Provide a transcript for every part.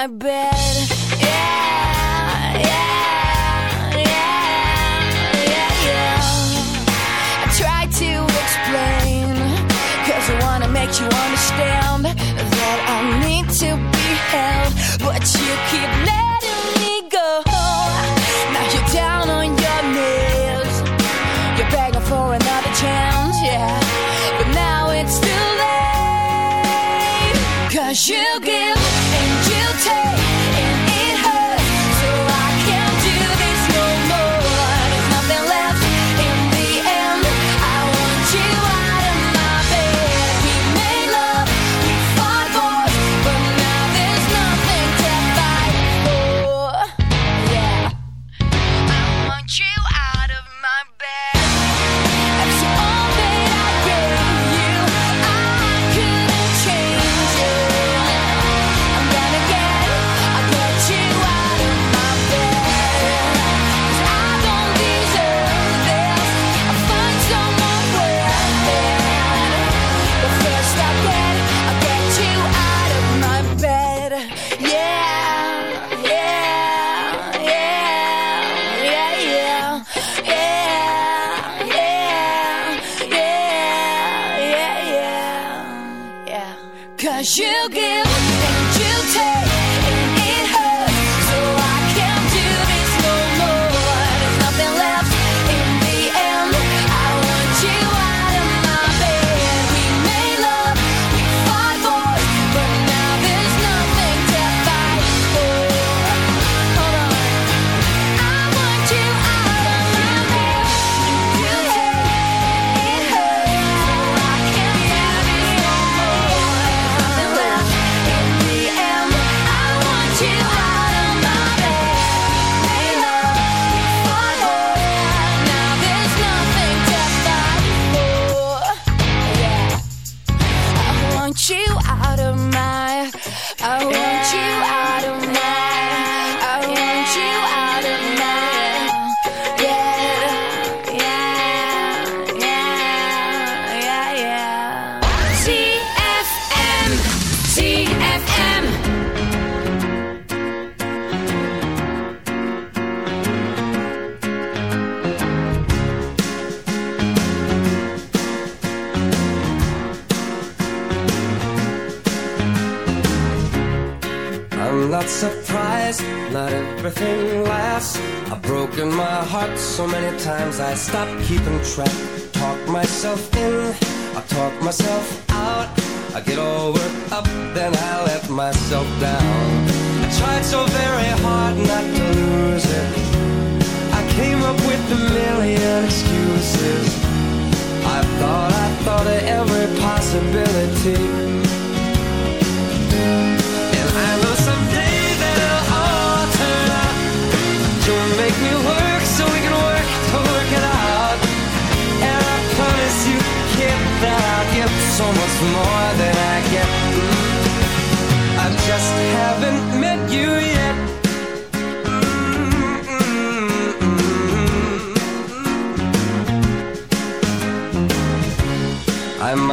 my bed.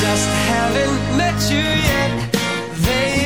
Just haven't met you yet. They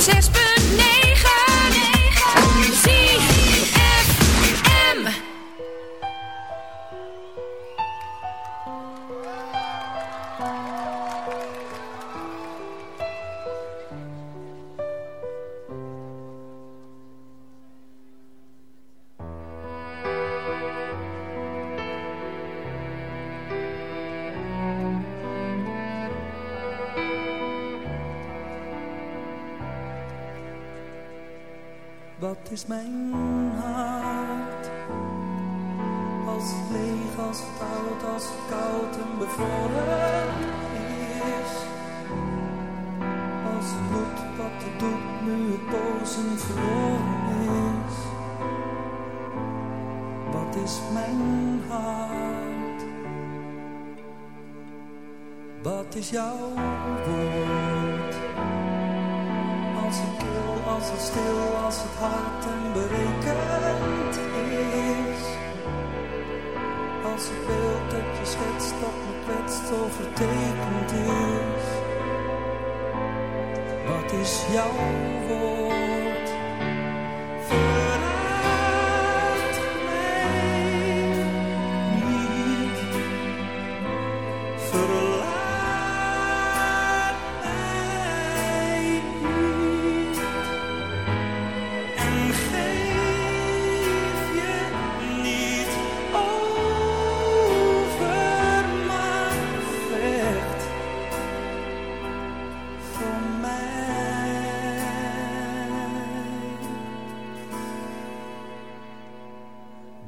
Just.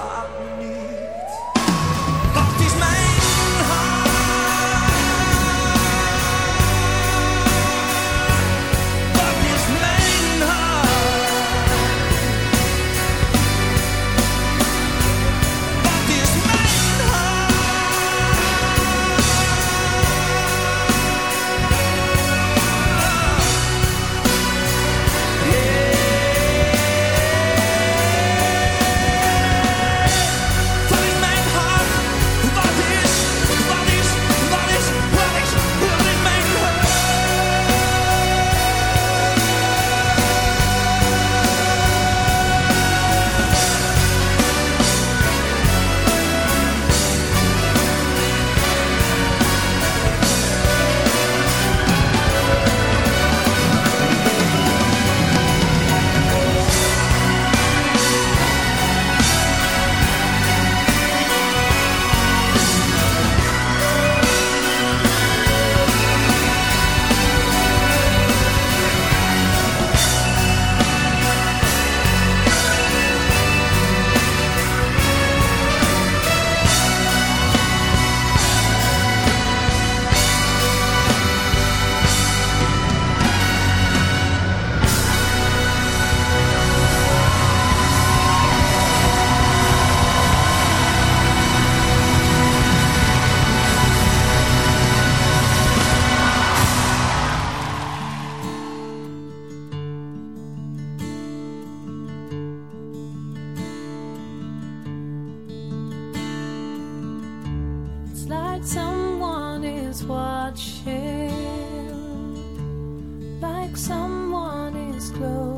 I me. like someone is close.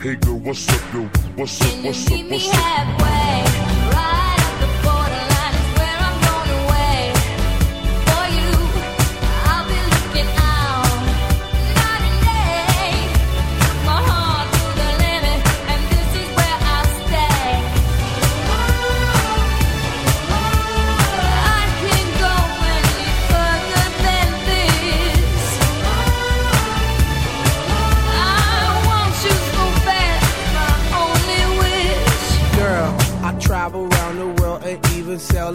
Hey girl, what's up, yo? What's up, what's up, meet me what's up? halfway? Right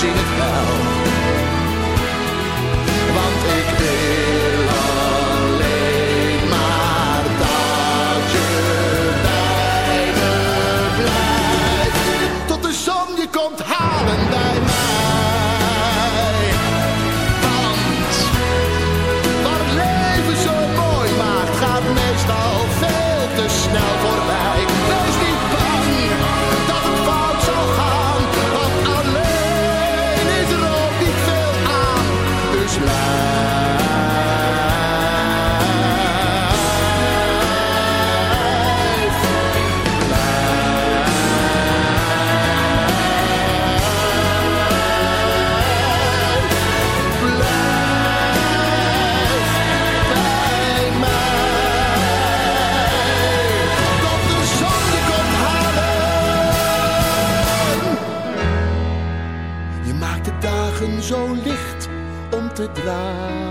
seen it. Dragen.